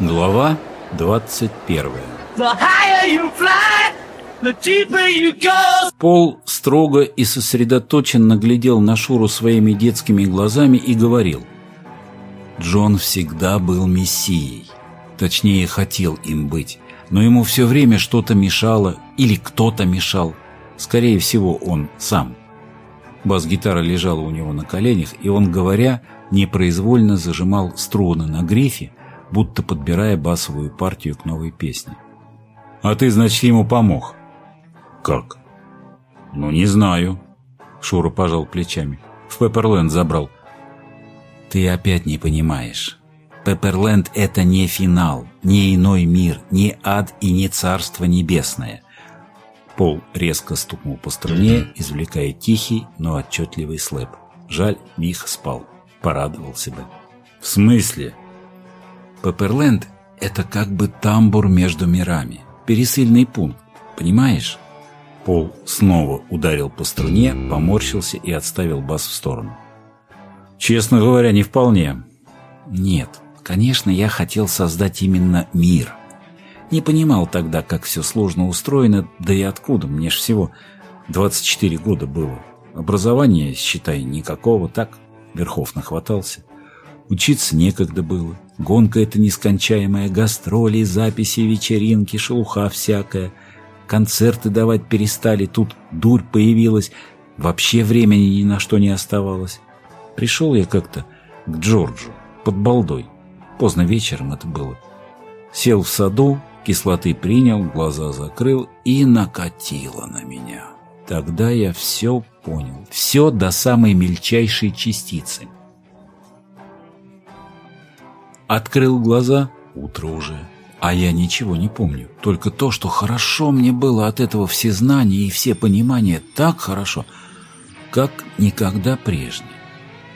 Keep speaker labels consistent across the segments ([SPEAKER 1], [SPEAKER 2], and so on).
[SPEAKER 1] Глава 21 Пол строго и сосредоточенно глядел на Шуру своими детскими глазами и говорил Джон всегда был мессией, точнее хотел им быть, но ему все время что-то мешало или кто-то мешал, скорее всего он сам. Бас-гитара лежала у него на коленях, и он, говоря, непроизвольно зажимал струны на грифе, будто подбирая басовую партию к новой песне. «А ты, значит, ему помог?» «Как?» «Ну, не знаю», — Шура пожал плечами. «В Пепперленд забрал». «Ты опять не понимаешь. Пепперленд — это не финал, не иной мир, не ад и не царство небесное». Пол резко стукнул по струне, извлекая тихий, но отчетливый слэп. Жаль, Миха спал. Порадовался бы. «В смысле?» Пепперленд — это как бы тамбур между мирами, пересыльный пункт, понимаешь? Пол снова ударил по струне, поморщился и отставил бас в сторону. Честно говоря, не вполне. Нет, конечно, я хотел создать именно мир. Не понимал тогда, как все сложно устроено, да и откуда, мне ж всего 24 года было. Образования, считай, никакого, так, верхов нахватался. Учиться некогда было. Гонка эта нескончаемая, гастроли, записи, вечеринки, шелуха всякая. Концерты давать перестали, тут дурь появилась. Вообще времени ни на что не оставалось. Пришел я как-то к Джорджу, под балдой. Поздно вечером это было. Сел в саду, кислоты принял, глаза закрыл и накатило на меня. Тогда я все понял, все до самой мельчайшей частицы. Открыл глаза, утро уже, а я ничего не помню. Только то, что хорошо мне было от этого всезнания и все понимания, так хорошо, как никогда прежде.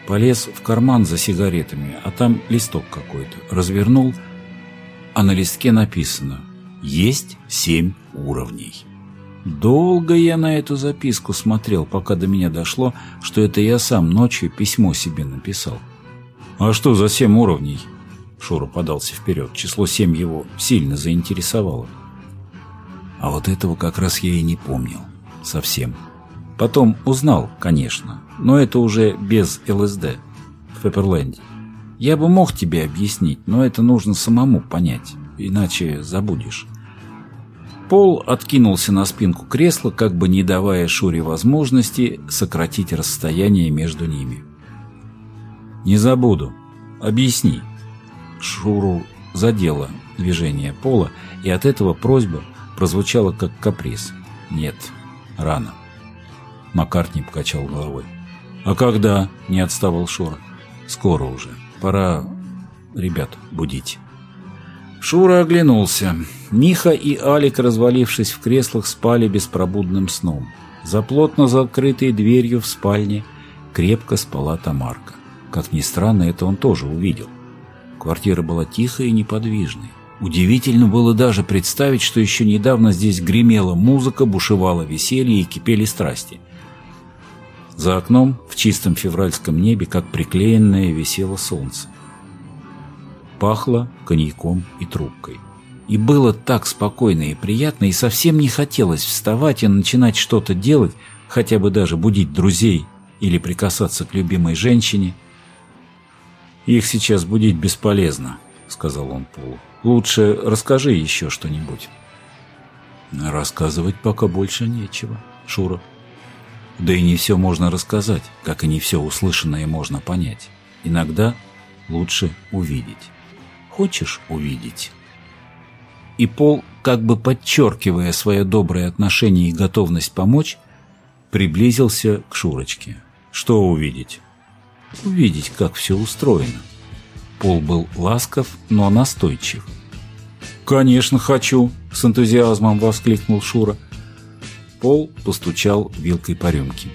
[SPEAKER 1] Полез в карман за сигаретами, а там листок какой-то. Развернул, а на листке написано «Есть семь уровней». Долго я на эту записку смотрел, пока до меня дошло, что это я сам ночью письмо себе написал. «А что за семь уровней?» Шура подался вперед. Число семь его сильно заинтересовало. А вот этого как раз я и не помнил. Совсем. Потом узнал, конечно, но это уже без ЛСД в Пепперленде. Я бы мог тебе объяснить, но это нужно самому понять, иначе забудешь. Пол откинулся на спинку кресла, как бы не давая Шуре возможности сократить расстояние между ними. «Не забуду. Объясни», Шуру задело движение пола, и от этого просьба прозвучала как каприз. «Нет, рано». Маккартни покачал головой. «А когда?» — не отставал Шура. «Скоро уже. Пора ребят будить». Шура оглянулся. Миха и Алик, развалившись в креслах, спали беспробудным сном. За плотно закрытой дверью в спальне крепко спала Тамарка. Как ни странно, это он тоже увидел. Квартира была тихой и неподвижной. Удивительно было даже представить, что еще недавно здесь гремела музыка, бушевало веселье и кипели страсти. За окном в чистом февральском небе, как приклеенное, висело солнце. Пахло коньяком и трубкой. И было так спокойно и приятно, и совсем не хотелось вставать и начинать что-то делать, хотя бы даже будить друзей или прикасаться к любимой женщине – «Их сейчас будить бесполезно», — сказал он Полу. «Лучше расскажи еще что-нибудь». «Рассказывать пока больше нечего, Шура. Да и не все можно рассказать, как и не все услышанное можно понять. Иногда лучше увидеть. Хочешь увидеть?» И Пол, как бы подчеркивая свое доброе отношение и готовность помочь, приблизился к Шурочке. «Что увидеть?» Увидеть, как все устроено. Пол был ласков, но настойчив. «Конечно хочу!» – с энтузиазмом воскликнул Шура. Пол постучал вилкой по рюмке.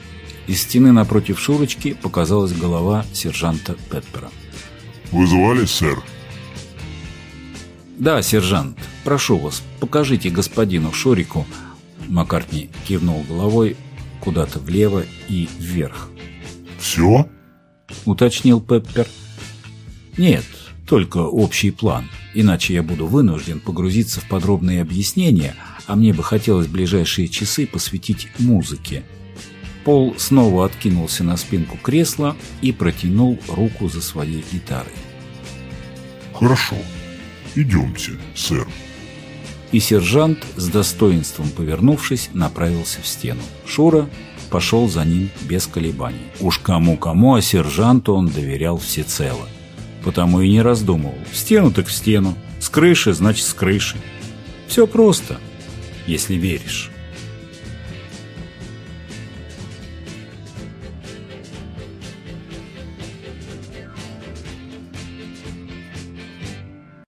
[SPEAKER 1] Из стены напротив Шурочки показалась голова сержанта Пеппера.
[SPEAKER 2] «Вызывали, сэр?»
[SPEAKER 1] «Да, сержант. Прошу вас, покажите господину Шурику». Маккартни кивнул головой куда-то влево и вверх.
[SPEAKER 2] «Все?»
[SPEAKER 1] — уточнил Пеппер. «Нет, только общий план. иначе я буду вынужден погрузиться в подробные объяснения, а мне бы хотелось ближайшие часы посвятить музыке. Пол снова откинулся на спинку кресла и протянул руку за своей гитарой.
[SPEAKER 2] Хорошо. Идемте, сэр.
[SPEAKER 1] И сержант, с достоинством повернувшись, направился в стену. Шура пошел за ним без колебаний. Уж кому-кому, а сержанту он доверял всецело. Потому и не раздумывал. В стену так в стену. С крыши, значит, с крыши. Все просто, если веришь.